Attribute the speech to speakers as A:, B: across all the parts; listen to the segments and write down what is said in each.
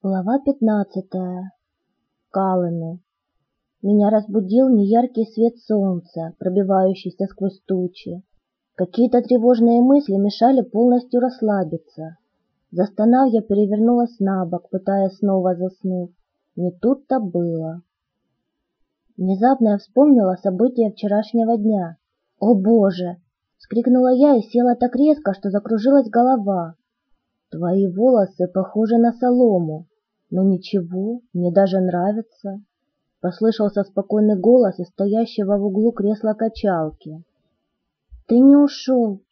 A: Глава пятнадцатая. Калыны. Меня разбудил неяркий свет солнца, пробивающийся сквозь тучи. Какие-то тревожные мысли мешали полностью расслабиться. Застонав, я перевернулась на бок, пытаясь снова заснуть. Не тут-то было. Внезапно я вспомнила события вчерашнего дня. «О боже!» — скрикнула я и села так резко, что закружилась голова. Твои волосы похожи на солому. Но ничего, мне даже нравится. Послышался спокойный голос из стоящего в углу кресла качалки. Ты не ушел.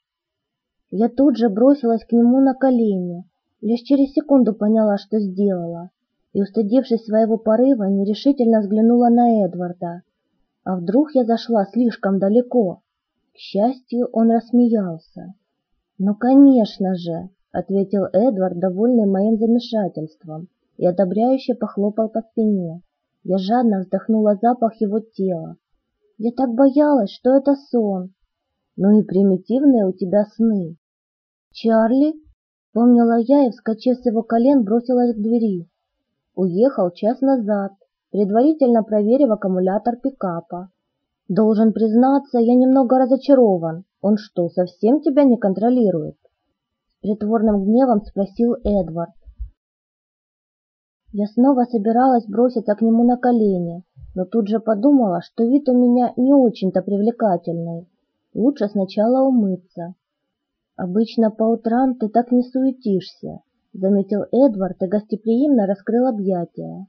A: Я тут же бросилась к нему на колени. Лишь через секунду поняла, что сделала. И, устыдившись своего порыва, нерешительно взглянула на Эдварда. А вдруг я зашла слишком далеко? К счастью, он рассмеялся. Ну, конечно же, ответил Эдвард, довольный моим замешательством, и одобряюще похлопал по спине. Я жадно вздохнула запах его тела. Я так боялась, что это сон. Ну и примитивные у тебя сны. Чарли? Помнила я и, вскочив с его колен, бросилась к двери. Уехал час назад, предварительно проверив аккумулятор пикапа. Должен признаться, я немного разочарован. Он что, совсем тебя не контролирует? Притворным гневом спросил Эдвард. Я снова собиралась броситься к нему на колени, но тут же подумала, что вид у меня не очень-то привлекательный. Лучше сначала умыться. Обычно по утрам ты так не суетишься, заметил Эдвард и гостеприимно раскрыл объятия.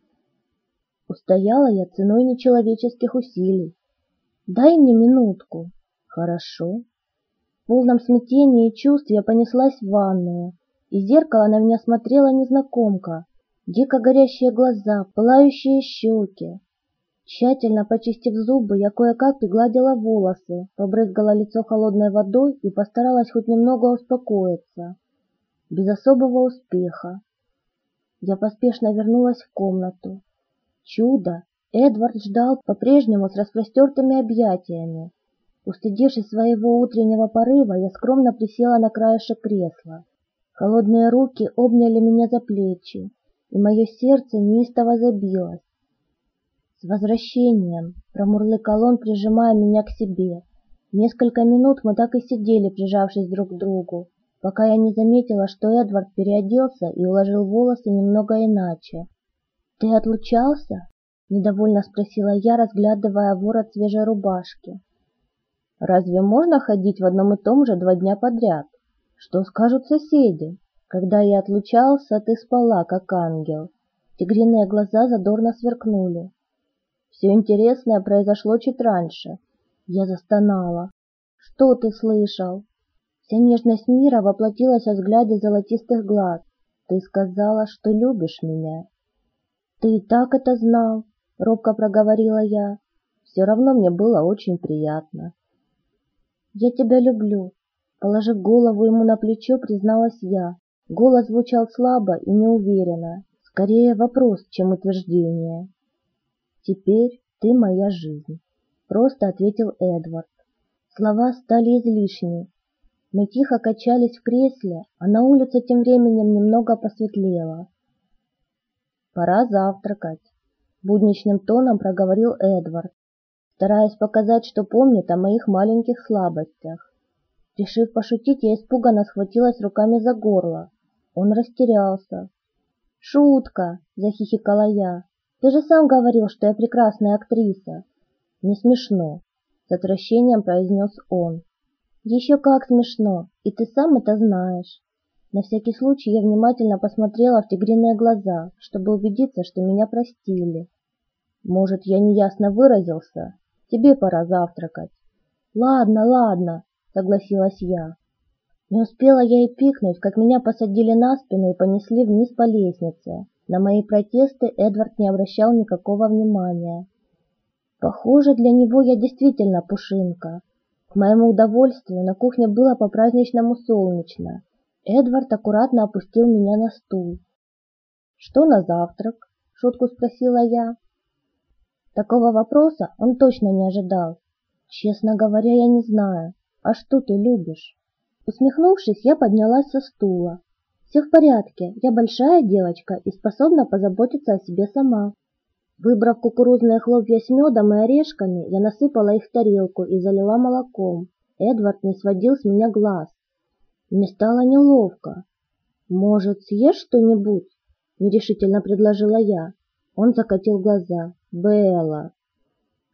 A: Устояла я ценой нечеловеческих усилий. Дай мне минутку. Хорошо. В полном смятении и чувств я понеслась в ванную. Из зеркала на меня смотрела незнакомка. Дико горящие глаза, пылающие щеки. Тщательно почистив зубы, я кое-как пригладила волосы, побрызгала лицо холодной водой и постаралась хоть немного успокоиться. Без особого успеха. Я поспешно вернулась в комнату. Чудо! Эдвард ждал по-прежнему с распростертыми объятиями. Устыдившись своего утреннего порыва, я скромно присела на краешек кресла. Холодные руки обняли меня за плечи, и мое сердце неистово забилось. «С возвращением!» — промурлыкал он, прижимая меня к себе. Несколько минут мы так и сидели, прижавшись друг к другу, пока я не заметила, что Эдвард переоделся и уложил волосы немного иначе. «Ты отлучался?» — недовольно спросила я, разглядывая ворот свежей рубашки. Разве можно ходить в одном и том же два дня подряд? Что скажут соседи? Когда я отлучался, ты спала, как ангел. Тигриные глаза задорно сверкнули. Все интересное произошло чуть раньше. Я застонала. Что ты слышал? Вся нежность мира воплотилась в взгляде золотистых глаз. Ты сказала, что любишь меня. Ты и так это знал, робко проговорила я. Все равно мне было очень приятно. «Я тебя люблю», — положив голову ему на плечо, призналась я. Голос звучал слабо и неуверенно, скорее вопрос, чем утверждение. «Теперь ты моя жизнь», — просто ответил Эдвард. Слова стали излишни. Мы тихо качались в кресле, а на улице тем временем немного посветлело. «Пора завтракать», — будничным тоном проговорил Эдвард, стараясь показать, что помнит о моих маленьких слабостях. Решив пошутить, я испуганно схватилась руками за горло. Он растерялся. «Шутка!» – захихикала я. «Ты же сам говорил, что я прекрасная актриса!» «Не смешно!» – с отвращением произнес он. «Еще как смешно, и ты сам это знаешь!» На всякий случай я внимательно посмотрела в тигриные глаза, чтобы убедиться, что меня простили. Может, я неясно выразился, Тебе пора завтракать. Ладно, ладно, согласилась я. Не успела я и пикнуть, как меня посадили на спину и понесли вниз по лестнице. На мои протесты Эдвард не обращал никакого внимания. Похоже, для него я действительно пушинка. К моему удовольствию на кухне было по-праздничному солнечно. Эдвард аккуратно опустил меня на стул. «Что на завтрак?» — шутку спросила я. Такого вопроса он точно не ожидал. Честно говоря, я не знаю. А что ты любишь? Усмехнувшись, я поднялась со стула. Все в порядке, я большая девочка и способна позаботиться о себе сама. Выбрав кукурузные хлопья с медом и орешками, я насыпала их в тарелку и залила молоком. Эдвард не сводил с меня глаз. Мне стало неловко. «Может, съешь что-нибудь?» — нерешительно предложила я. Он закатил глаза. «Белла!»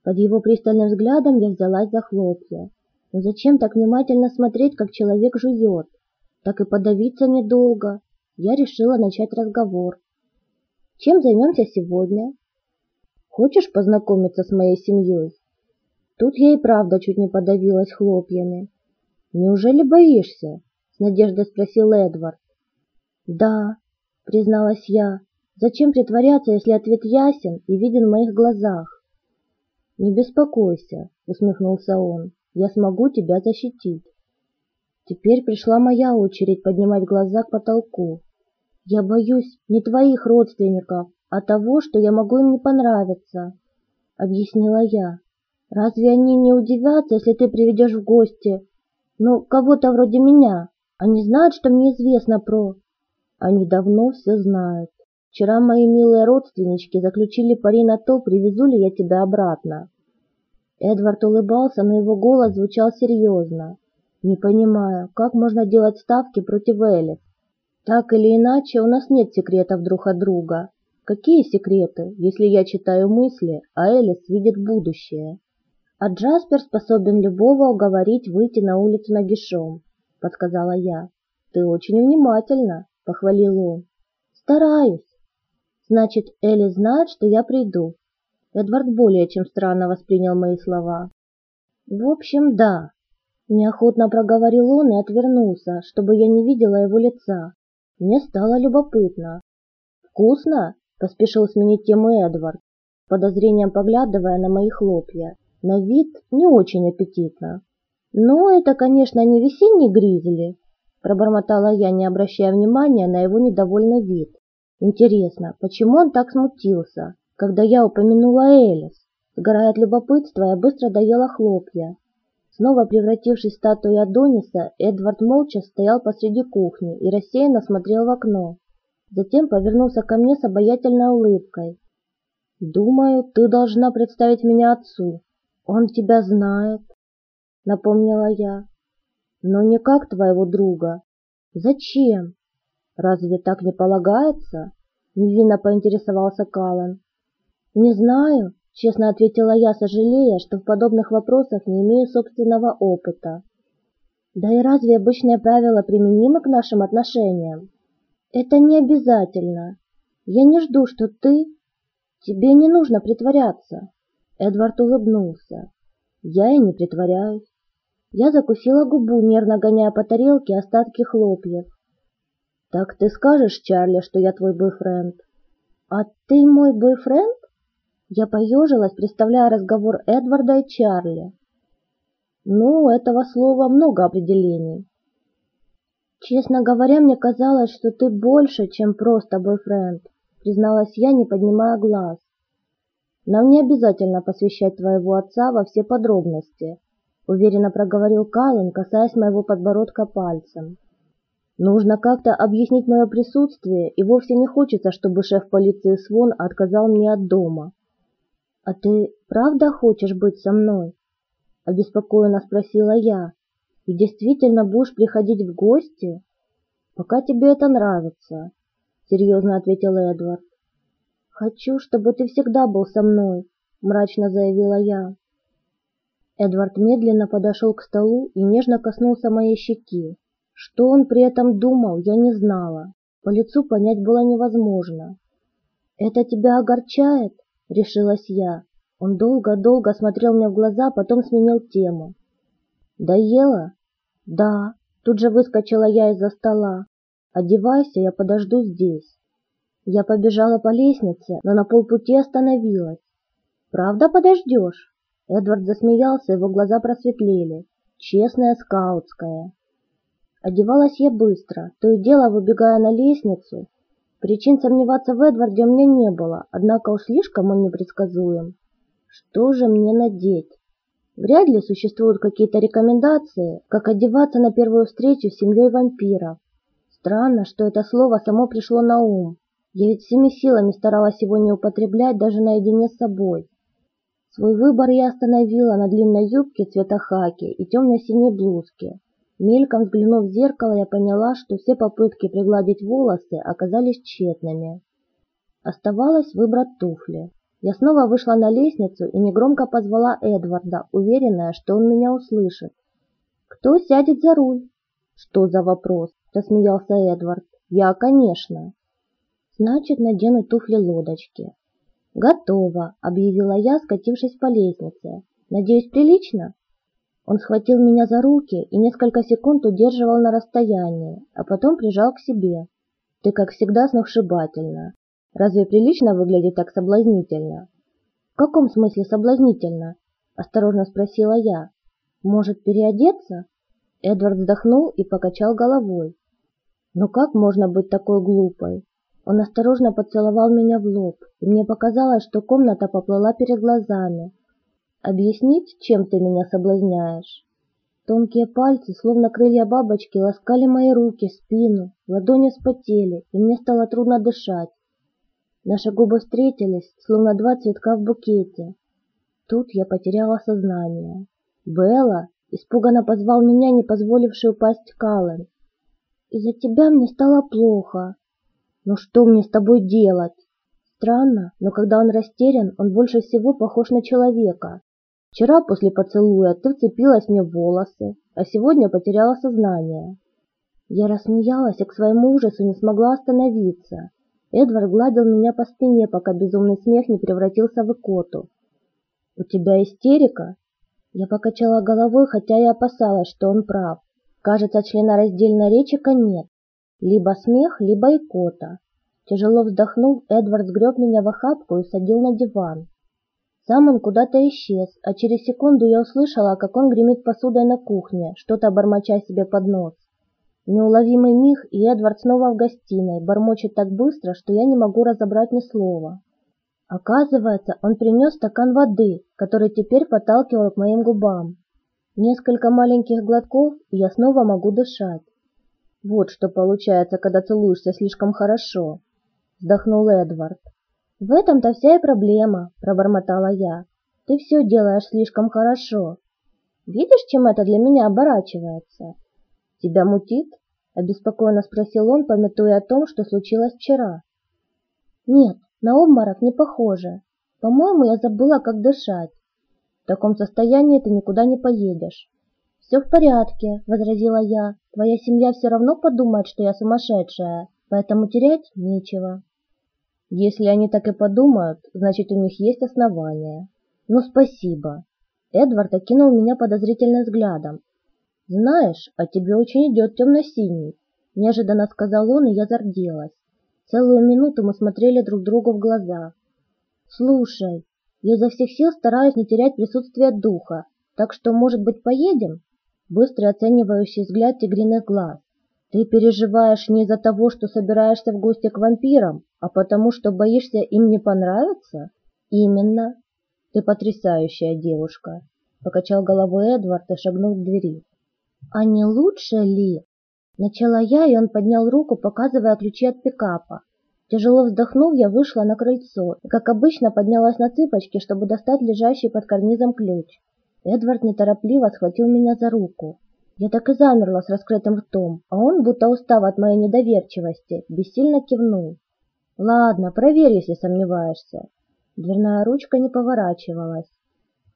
A: Под его пристальным взглядом я взялась за хлопья. Но зачем так внимательно смотреть, как человек жует? Так и подавиться недолго. Я решила начать разговор. «Чем займемся сегодня?» Хочешь познакомиться с моей семьей?» Тут я и правда чуть не подавилась хлопьями. «Неужели боишься?» — с надеждой спросил Эдвард. «Да», — призналась я. «Зачем притворяться, если ответ ясен и виден в моих глазах?» «Не беспокойся», — усмехнулся он. «Я смогу тебя защитить». Теперь пришла моя очередь поднимать глаза к потолку. «Я боюсь не твоих родственников, а того, что я могу им не понравиться, — объяснила я. Разве они не удивятся, если ты приведешь в гости, ну, кого-то вроде меня? Они знают, что мне известно про... Они давно все знают. Вчера мои милые родственнички заключили пари на то, привезу ли я тебя обратно. Эдвард улыбался, но его голос звучал серьезно. Не понимаю, как можно делать ставки против Элис? Так или иначе, у нас нет секретов друг от друга. Какие секреты, если я читаю мысли, а Элис видит будущее? А Джаспер способен любого уговорить выйти на улицу нагишом, подсказала я. Ты очень внимательна, похвалил он. Стараюсь. Значит, Элли знает, что я приду. Эдвард более чем странно воспринял мои слова. В общем, да. Неохотно проговорил он и отвернулся, чтобы я не видела его лица. Мне стало любопытно. «Вкусно?» Поспешил сменить тему Эдвард, подозрением поглядывая на мои хлопья. На вид не очень аппетитно. «Ну, это, конечно, не весенний гризли», — пробормотала я, не обращая внимания на его недовольный вид. «Интересно, почему он так смутился, когда я упомянула Элис?» Сгорая от любопытства, я быстро доела хлопья. Снова превратившись в статую Адониса, Эдвард молча стоял посреди кухни и рассеянно смотрел в окно. Затем повернулся ко мне с обаятельной улыбкой. «Думаю, ты должна представить меня отцу. Он тебя знает», — напомнила я. «Но не как твоего друга. Зачем? Разве так не полагается?» — невинно поинтересовался Калан. «Не знаю», — честно ответила я, сожалея, что в подобных вопросах не имею собственного опыта. «Да и разве обычные правила применимы к нашим отношениям?» Это не обязательно. Я не жду, что ты... Тебе не нужно притворяться. Эдвард улыбнулся. Я и не притворяюсь. Я закусила губу, нервно гоняя по тарелке остатки хлопьев. Так ты скажешь, Чарли, что я твой бойфренд? А ты мой бойфренд? Я поежилась, представляя разговор Эдварда и Чарли. Ну, этого слова много определений. «Честно говоря, мне казалось, что ты больше, чем просто бойфренд», призналась я, не поднимая глаз. «Нам не обязательно посвящать твоего отца во все подробности», уверенно проговорил Каллен, касаясь моего подбородка пальцем. «Нужно как-то объяснить мое присутствие, и вовсе не хочется, чтобы шеф полиции Свон отказал мне от дома». «А ты правда хочешь быть со мной?» обеспокоенно спросила я, и действительно будешь приходить в гости? Пока тебе это нравится, серьезно ответил Эдвард. Хочу, чтобы ты всегда был со мной, мрачно заявила я. Эдвард медленно подошел к столу и нежно коснулся моей щеки. Что он при этом думал, я не знала. По лицу понять было невозможно. «Это тебя огорчает?» — решилась я. Он долго-долго смотрел мне в глаза, потом сменил тему. «Доела?» «Да», тут же выскочила я из-за стола. «Одевайся, я подожду здесь». Я побежала по лестнице, но на полпути остановилась. «Правда подождешь?» Эдвард засмеялся, его глаза просветлели. Честная скаутская. Одевалась я быстро, то и дело выбегая на лестницу. Причин сомневаться в Эдварде у меня не было, однако уж слишком он непредсказуем. Что же мне надеть? Вряд ли существуют какие-то рекомендации, как одеваться на первую встречу с семьей вампиров. Странно, что это слово само пришло на ум. Я ведь всеми силами старалась его не употреблять даже наедине с собой. Свой выбор я остановила на длинной юбке цвета хаки и темно-синей блузке. Мельком взглянув в зеркало, я поняла, что все попытки пригладить волосы оказались тщетными. Оставалось выбрать туфли. Я снова вышла на лестницу и негромко позвала Эдварда, уверенная, что он меня услышит. «Кто сядет за руль?» «Что за вопрос?» – засмеялся Эдвард. «Я, конечно». «Значит, надену туфли-лодочки». «Готово», — объявила я, скатившись по лестнице. «Надеюсь, прилично?» Он схватил меня за руки и несколько секунд удерживал на расстоянии, а потом прижал к себе. «Ты, как всегда, сногсшибательна. Разве прилично выглядит так соблазнительно?» «В каком смысле соблазнительно?» — осторожно спросила я. «Может, переодеться?» Эдвард вздохнул и покачал головой. «Но как можно быть такой глупой? Он осторожно поцеловал меня в лоб, и мне показалось, что комната поплыла перед глазами. «Объяснить, чем ты меня соблазняешь?» Тонкие пальцы, словно крылья бабочки, ласкали мои руки, спину, ладони вспотели, и мне стало трудно дышать. Наши губы встретились, словно два цветка в букете. Тут я потеряла сознание. «Белла!» — испуганно позвал меня, не позволивший упасть Каллен. «Из-за тебя мне стало плохо», «Ну что мне с тобой делать?» Странно, но когда он растерян, он больше всего похож на человека. Вчера после поцелуя ты вцепилась мне в волосы, а сегодня потеряла сознание. Я рассмеялась и к своему ужасу не смогла остановиться. Эдвард гладил меня по спине, пока безумный смех не превратился в икоту. «У тебя истерика?» Я покачала головой, хотя и опасалась, что он прав. Кажется, члена раздельной речи нет. Либо смех, либо икота. Тяжело вздохнув, Эдвард сгреб меня в охапку и садил на диван. Сам он куда-то исчез, а через секунду я услышала, как он гремит посудой на кухне, что-то бормоча себе под нос. Неуловимый миг, и Эдвард снова в гостиной, бормочет так быстро, что я не могу разобрать ни слова. Оказывается, он принес стакан воды, который теперь подталкивал к моим губам. Несколько маленьких глотков, и я снова могу дышать. Вот что получается, когда целуешься слишком хорошо, вздохнул Эдвард. В этом-то вся и проблема, пробормотала я. Ты все делаешь слишком хорошо. Видишь, чем это для меня оборачивается? Тебя мутит? обеспокоенно спросил он, пометуя о том, что случилось вчера. Нет, на обморок не похоже. По-моему, я забыла, как дышать. В таком состоянии ты никуда не поедешь. «Все в порядке», — возразила я. «Твоя семья все равно подумает, что я сумасшедшая, поэтому терять нечего». «Если они так и подумают, значит, у них есть основания». «Ну, спасибо». Эдвард окинул меня подозрительным взглядом. «Знаешь, а тебе очень идет темно-синий», — неожиданно сказал он, и я зарделась. Целую минуту мы смотрели друг другу в глаза. «Слушай, я изо всех сил стараюсь не терять присутствие духа, так что, может быть, поедем?» быстрый оценивающий взгляд тигриных глаз. Ты переживаешь не из-за того, что собираешься в гости к вампирам, а потому что боишься им не понравиться? Именно. Ты потрясающая девушка, покачал головой Эдвард и шагнул к двери. А не лучше ли? Начала я, и он поднял руку, показывая ключи от пикапа. Тяжело вздохнув, я вышла на крыльцо и, как обычно, поднялась на цыпочки, чтобы достать лежащий под карнизом ключ. Эдвард неторопливо схватил меня за руку. Я так и замерла с раскрытым ртом, а он, будто устав от моей недоверчивости, бессильно кивнул. «Ладно, проверь, если сомневаешься». Дверная ручка не поворачивалась.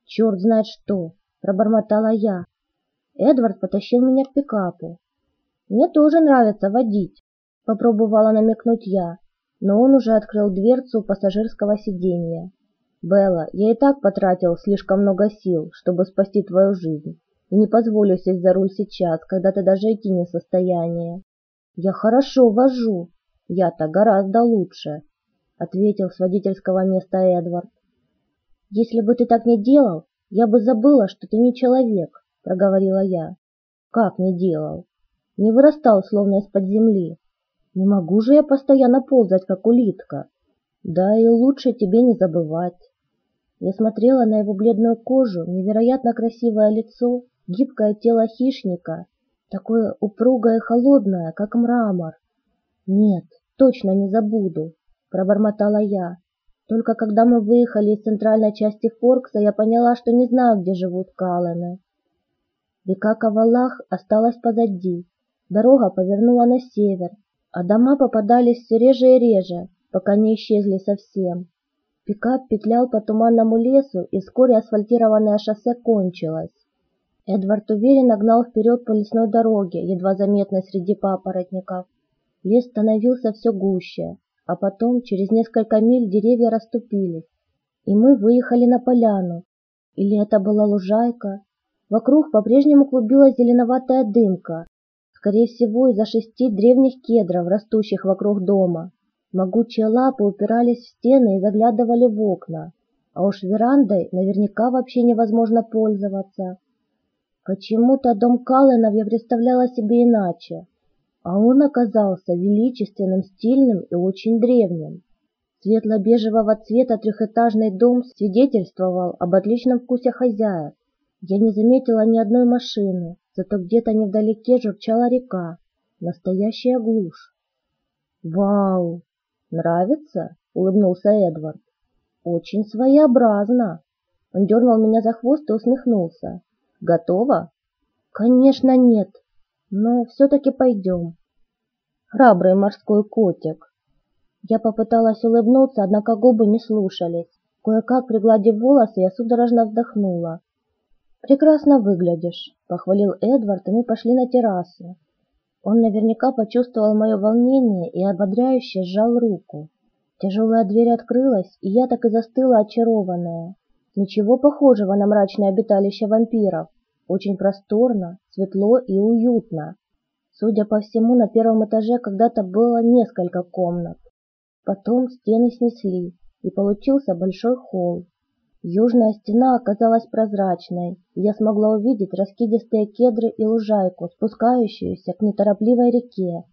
A: «Черт знает что!» – пробормотала я. Эдвард потащил меня к пикапу. «Мне тоже нравится водить», – попробовала намекнуть я, но он уже открыл дверцу пассажирского сиденья. Белла, я и так потратил слишком много сил, чтобы спасти твою жизнь, и не позволю сесть за руль сейчас, когда ты даже идти не в состоянии. Я хорошо вожу, я-то гораздо лучше, ответил с водительского места Эдвард. Если бы ты так не делал, я бы забыла, что ты не человек, проговорила я. Как не делал? Не вырастал, словно из-под земли. Не могу же я постоянно ползать, как улитка. Да и лучше тебе не забывать. Я смотрела на его бледную кожу, невероятно красивое лицо, гибкое тело хищника такое упругое и холодное, как мрамор. Нет, точно не забуду, пробормотала я. Только когда мы выехали из центральной части Форкса, я поняла, что не знаю, где живут Каллены. Река Кавалах осталась позади. Дорога повернула на север, а дома попадались все реже и реже, пока не исчезли совсем. Пикап петлял по туманному лесу, и вскоре асфальтированное шоссе кончилось. Эдвард уверенно гнал вперед по лесной дороге, едва заметной среди папоротников. Лес становился все гуще, а потом через несколько миль деревья расступились, и мы выехали на поляну. Или это была лужайка? Вокруг по-прежнему клубилась зеленоватая дымка, скорее всего из-за шести древних кедров, растущих вокруг дома. Могучие лапы упирались в стены и заглядывали в окна, а уж верандой наверняка вообще невозможно пользоваться. Почему-то дом Калленов я представляла себе иначе а он оказался величественным, стильным и очень древним. Светло-бежевого цвета трехэтажный дом свидетельствовал об отличном вкусе хозяев. Я не заметила ни одной машины, зато где-то невдалеке журчала река. Настоящая глушь. «Вау! Нравится?» — улыбнулся Эдвард. «Очень своеобразно!» Он дернул меня за хвост и усмехнулся. «Готово?» «Конечно нет!» Но все-таки пойдем. Храбрый морской котик. Я попыталась улыбнуться, однако губы не слушались. Кое-как пригладив волосы, я судорожно вздохнула. «Прекрасно выглядишь», — похвалил Эдвард, и мы пошли на террасу. Он наверняка почувствовал мое волнение и ободряюще сжал руку. Тяжелая дверь открылась, и я так и застыла очарованная. Ничего похожего на мрачное обиталище вампиров. Очень просторно, светло и уютно. Судя по всему, на первом этаже когда-то было несколько комнат. Потом стены снесли, и получился большой холл. Южная стена оказалась прозрачной, и я смогла увидеть раскидистые кедры и лужайку, спускающуюся к неторопливой реке.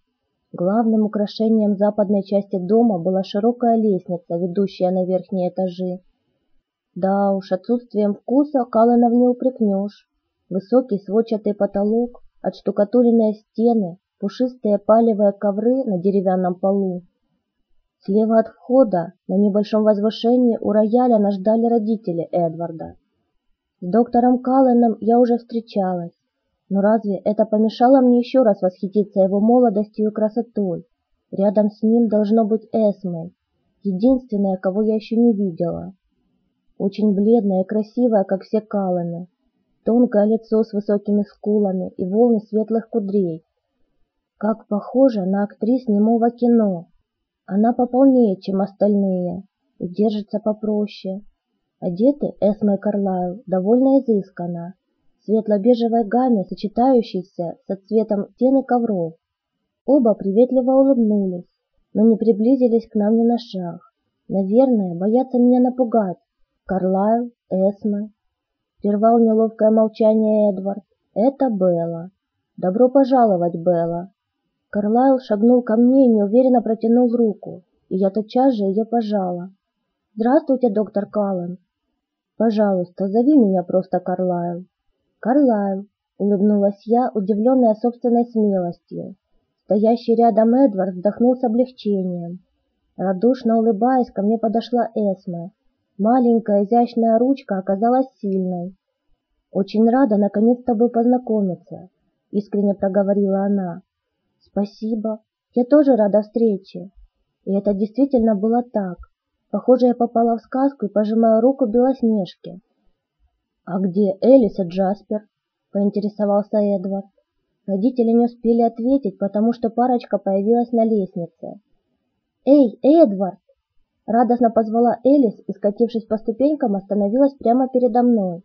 A: Главным украшением западной части дома была широкая лестница, ведущая на верхние этажи. Да уж, отсутствием вкуса Каланов не упрекнешь. Высокий сводчатый потолок, отштукатуренные стены, пушистые палевые ковры на деревянном полу. Слева от входа, на небольшом возвышении у рояля нас ждали родители Эдварда. С доктором Калленом я уже встречалась, но разве это помешало мне еще раз восхититься его молодостью и красотой? Рядом с ним должно быть Эсме, единственная, кого я еще не видела. Очень бледная и красивая, как все Каллены, тонкое лицо с высокими скулами и волны светлых кудрей. Как похоже на актрис немого кино. Она пополнее, чем остальные, и держится попроще. Одеты Эсме Карлайл довольно изысканно, светло-бежевой гамме, сочетающейся со цветом стены ковров. Оба приветливо улыбнулись, но не приблизились к нам ни на шаг. Наверное, боятся меня напугать. Карлайл, Эсме, Прервал неловкое молчание Эдвард. Это Белла. Добро пожаловать, Белла. Карлайл шагнул ко мне и неуверенно протянул руку, и я тотчас же ее пожала. Здравствуйте, доктор Каллен. Пожалуйста, зови меня просто Карлайл. Карлайл, улыбнулась я, удивленная собственной смелостью. Стоящий рядом Эдвард вздохнул с облегчением. Радушно улыбаясь, ко мне подошла Эсме Маленькая изящная ручка оказалась сильной. «Очень рада наконец с тобой познакомиться», — искренне проговорила она. «Спасибо. Я тоже рада встрече». И это действительно было так. Похоже, я попала в сказку и пожимаю руку Белоснежке. «А где Элис и Джаспер?» — поинтересовался Эдвард. Родители не успели ответить, потому что парочка появилась на лестнице. «Эй, Эдвард!» Радостно позвала Элис и, скатившись по ступенькам, остановилась прямо передо мной.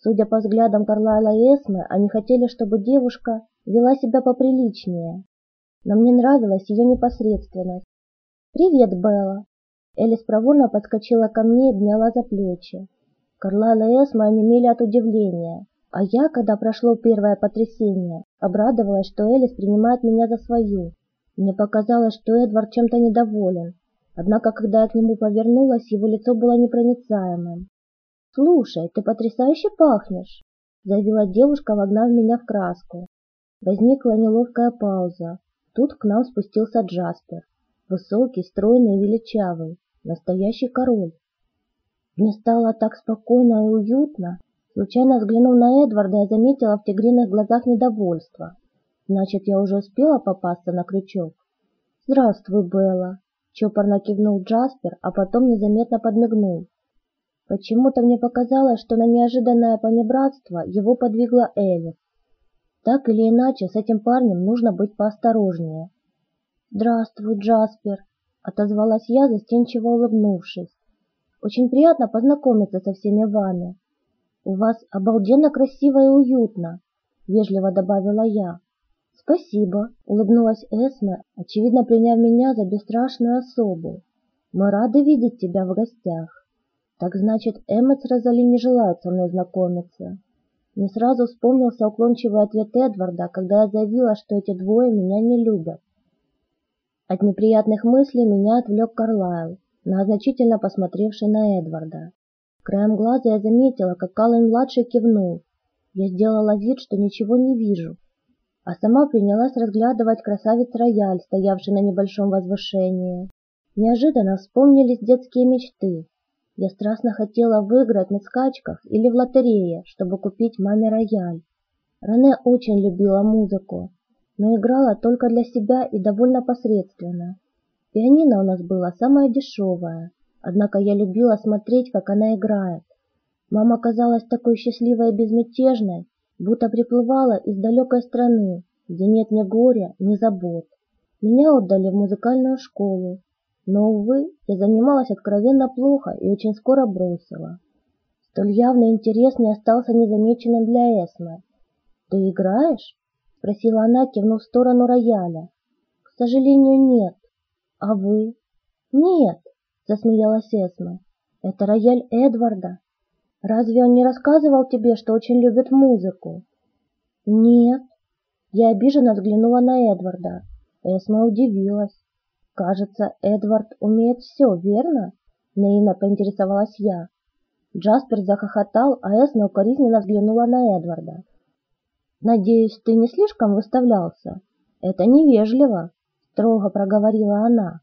A: Судя по взглядам Карлайла и Эсмы, они хотели, чтобы девушка вела себя поприличнее. Но мне нравилась ее непосредственность. «Привет, Белла!» Элис проворно подскочила ко мне и обняла за плечи. Карлайл и Эсма онемели от удивления, а я, когда прошло первое потрясение, обрадовалась, что Элис принимает меня за свою. Мне показалось, что Эдвард чем-то недоволен, Однако, когда я к нему повернулась, его лицо было непроницаемым. «Слушай, ты потрясающе пахнешь!» — заявила девушка, вогнав меня в краску. Возникла неловкая пауза. Тут к нам спустился Джаспер. Высокий, стройный и величавый. Настоящий король. Мне стало так спокойно и уютно. Случайно взглянув на Эдварда, я заметила в тигриных глазах недовольство. Значит, я уже успела попасться на крючок. «Здравствуй, Белла!» Чопорно кивнул Джаспер, а потом незаметно подмигнул. Почему-то мне показалось, что на неожиданное понебратство его подвигла Элис. Так или иначе, с этим парнем нужно быть поосторожнее. «Здравствуй, Джаспер!» — отозвалась я, застенчиво улыбнувшись. «Очень приятно познакомиться со всеми вами. У вас обалденно красиво и уютно», — вежливо добавила я. «Спасибо», — улыбнулась Эсме, очевидно приняв меня за бесстрашную особу. «Мы рады видеть тебя в гостях». Так значит, Эммет с Розали не желают со мной знакомиться. Мне сразу вспомнился уклончивый ответ Эдварда, когда я заявила, что эти двое меня не любят. От неприятных мыслей меня отвлек Карлайл, многозначительно посмотревший на Эдварда. Краем глаза я заметила, как Каллен-младший кивнул. Я сделала вид, что ничего не вижу, а сама принялась разглядывать красавец-рояль, стоявший на небольшом возвышении. Неожиданно вспомнились детские мечты, я страстно хотела выиграть на скачках или в лотерее, чтобы купить маме рояль. Рене очень любила музыку, но играла только для себя и довольно посредственно. Пианино у нас было самое дешевое, однако я любила смотреть, как она играет. Мама казалась такой счастливой и безмятежной, будто приплывала из далекой страны, где нет ни горя, ни забот. Меня отдали в музыкальную школу, но, увы, я занималась откровенно плохо и очень скоро бросила. Столь явный интерес не остался незамеченным для Эсмы. «Ты играешь?» — спросила она, кивнув в сторону рояля. «К сожалению, нет. А вы?» «Нет», — засмеялась Эсма. «Это рояль Эдварда. Разве он не рассказывал тебе, что очень любит музыку?» «Нет». Я обиженно взглянула на Эдварда. Эсма удивилась. «Кажется, Эдвард умеет все, верно?» — наивно поинтересовалась я. Джаспер захохотал, а Эсна укоризненно взглянула на Эдварда. «Надеюсь, ты не слишком выставлялся? Это невежливо», — строго проговорила она.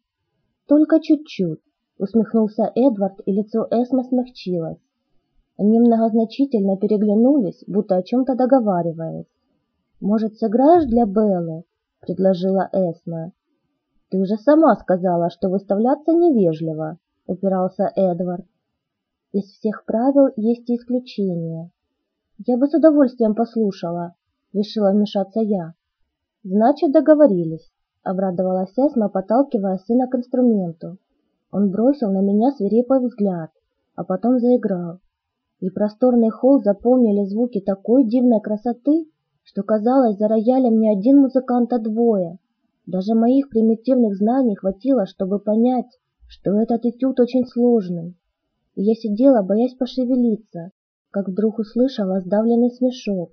A: «Только чуть-чуть», — усмехнулся Эдвард, и лицо Эсмы смягчилось. Они многозначительно переглянулись, будто о чем-то договариваясь. «Может, сыграешь для Беллы?» — предложила Эсма. «Ты же сама сказала, что выставляться невежливо», — упирался Эдвард. «Из всех правил есть исключения. Я бы с удовольствием послушала», — решила вмешаться я. «Значит, договорились», — обрадовалась Эсма, подталкивая сына к инструменту. Он бросил на меня свирепый взгляд, а потом заиграл. И просторный холл заполнили звуки такой дивной красоты, что казалось, за роялем не один музыкант, а двое. Даже моих примитивных знаний хватило, чтобы понять, что этот этюд очень сложный. И я сидела, боясь пошевелиться, как вдруг услышала сдавленный смешок.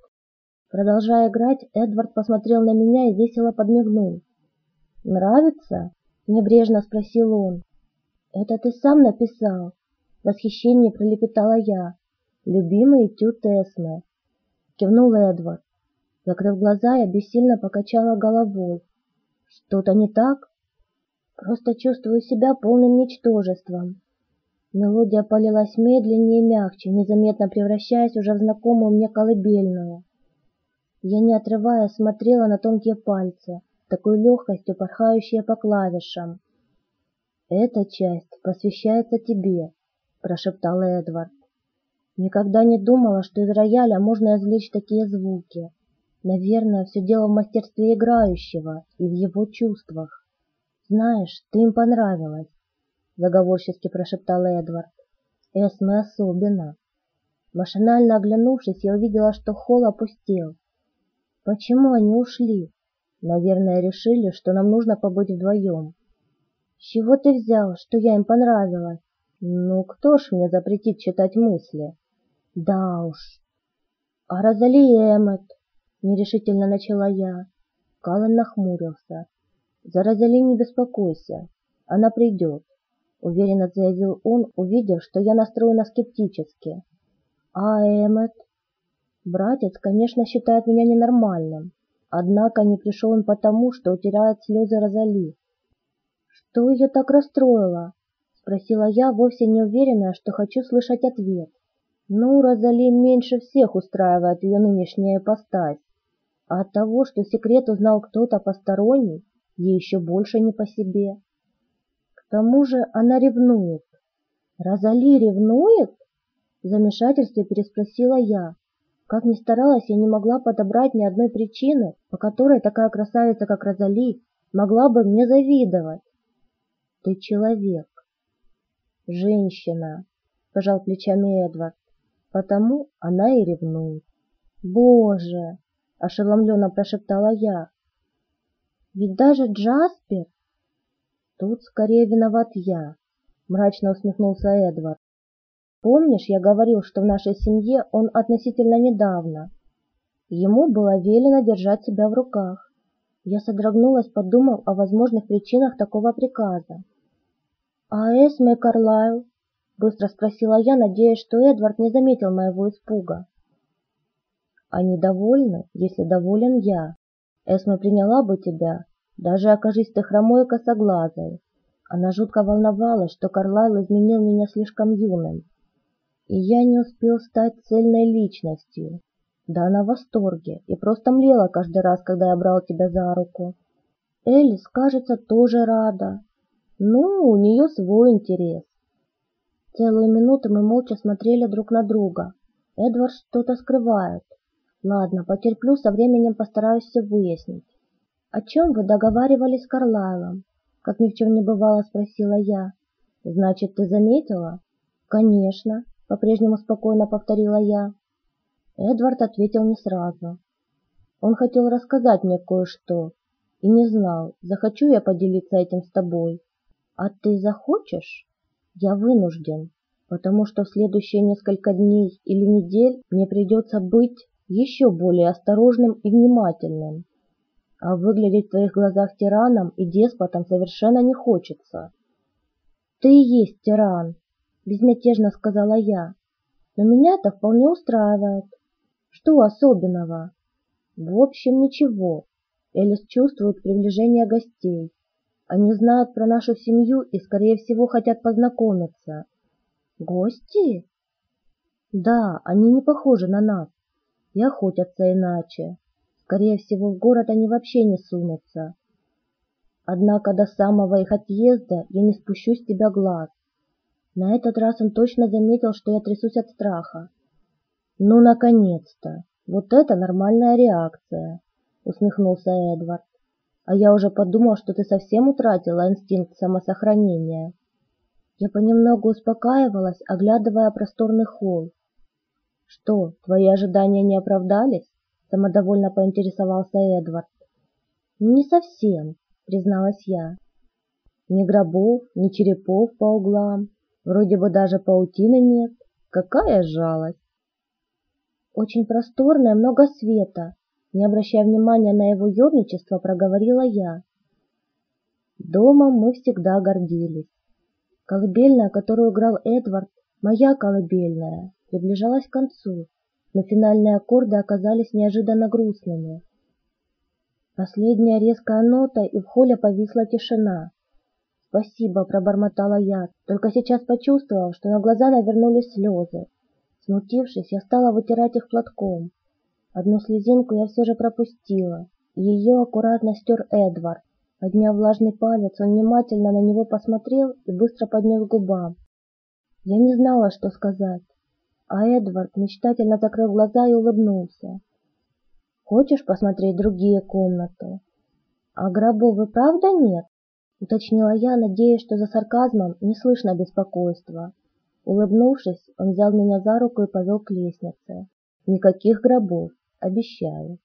A: Продолжая играть, Эдвард посмотрел на меня и весело подмигнул. «Нравится?» — небрежно спросил он. «Это ты сам написал?» — в восхищении пролепетала я. «Любимый этюд Эсме», — кивнул Эдвард. Закрыв глаза, я бессильно покачала головой. Что-то не так? Просто чувствую себя полным ничтожеством. Мелодия полилась медленнее и мягче, незаметно превращаясь уже в знакомую мне колыбельную. Я, не отрываясь, смотрела на тонкие пальцы, такой легкостью порхающие по клавишам. «Эта часть посвящается тебе», — прошептал Эдвард. Никогда не думала, что из рояля можно извлечь такие звуки. Наверное, все дело в мастерстве играющего и в его чувствах. Знаешь, ты им понравилась, заговорчески прошептал Эдвард. Эсме особенно. Машинально оглянувшись, я увидела, что холл опустел. Почему они ушли? Наверное, решили, что нам нужно побыть вдвоем. С чего ты взял, что я им понравилась? Ну, кто ж мне запретит читать мысли? Да уж. А Розали Эммет? нерешительно начала я. Калан нахмурился. За Розали не беспокойся, она придет, уверенно заявил он, увидев, что я настроена скептически. А Эммет? Братец, конечно, считает меня ненормальным, Однако не пришел он потому, что утирает слезы Розали. «Что ее так расстроило?» — спросила я, вовсе не уверенная, что хочу слышать ответ. Ну, Розали меньше всех устраивает ее нынешняя ипостась. А от того, что секрет узнал кто-то посторонний, ей еще больше не по себе. К тому же она ревнует. «Розали ревнует?» В замешательстве переспросила я. Как ни старалась, я не могла подобрать ни одной причины, по которой такая красавица, как Розали, могла бы мне завидовать. Ты человек. Женщина, пожал плечами Эдвард. Потому она и ревнует. Боже, ошеломленно прошептала я. Ведь даже Джаспер... Тут скорее виноват я, мрачно усмехнулся Эдвард. Помнишь, я говорил, что в нашей семье он относительно недавно. Ему было велено держать себя в руках. Я содрогнулась, подумав о возможных причинах такого приказа. «А Эсме Карлайл?» — быстро спросила я, надеясь, что Эдвард не заметил моего испуга. «Они довольны, если доволен я. Эсме приняла бы тебя, даже окажись ты хромой и косоглазой. Она жутко волновалась, что Карлайл изменил меня слишком юным и я не успел стать цельной личностью. Да она в восторге и просто млела каждый раз, когда я брал тебя за руку. Элис, кажется, тоже рада. Ну, у нее свой интерес. Целую минуту мы молча смотрели друг на друга. Эдвард что-то скрывает. Ладно, потерплю, со временем постараюсь все выяснить. О чем вы договаривались с Карлайлом? Как ни в чем не бывало, спросила я. Значит, ты заметила? Конечно по-прежнему спокойно повторила я. Эдвард ответил не сразу. Он хотел рассказать мне кое-что и не знал, захочу я поделиться этим с тобой. А ты захочешь? Я вынужден, потому что в следующие несколько дней или недель мне придется быть еще более осторожным и внимательным. А выглядеть в твоих глазах тираном и деспотом совершенно не хочется. Ты и есть тиран, безмятежно сказала я. Но меня это вполне устраивает. Что особенного? В общем, ничего. Элис чувствует приближение гостей. Они знают про нашу семью и, скорее всего, хотят познакомиться. Гости? Да, они не похожи на нас и охотятся иначе. Скорее всего, в город они вообще не сунутся. Однако до самого их отъезда я не спущу с тебя глаз. На этот раз он точно заметил, что я трясусь от страха. «Ну, наконец-то! Вот это нормальная реакция!» — усмехнулся Эдвард. «А я уже подумал, что ты совсем утратила инстинкт самосохранения». Я понемногу успокаивалась, оглядывая просторный холл. «Что, твои ожидания не оправдались?» — самодовольно поинтересовался Эдвард. «Не совсем», — призналась я. «Ни гробов, ни черепов по углам, Вроде бы даже паутины нет. Какая жалость! Очень просторное, много света. Не обращая внимания на его ерничество, проговорила я. Домом мы всегда гордились. Колыбельная, которую играл Эдвард, моя колыбельная, приближалась к концу, но финальные аккорды оказались неожиданно грустными. Последняя резкая нота, и в холле повисла тишина. «Спасибо», — пробормотала я, только сейчас почувствовала, что на глаза навернулись слезы. Смутившись, я стала вытирать их платком. Одну слезинку я все же пропустила, ее аккуратно стер Эдвард. Подняв влажный палец, он внимательно на него посмотрел и быстро поднес к губам. Я не знала, что сказать, а Эдвард мечтательно закрыл глаза и улыбнулся. «Хочешь посмотреть другие комнаты?» «А гробов и правда нет?» уточнила я, надеясь, что за сарказмом не слышно беспокойства. Улыбнувшись, он взял меня за руку и повел к лестнице. Никаких гробов, обещаю.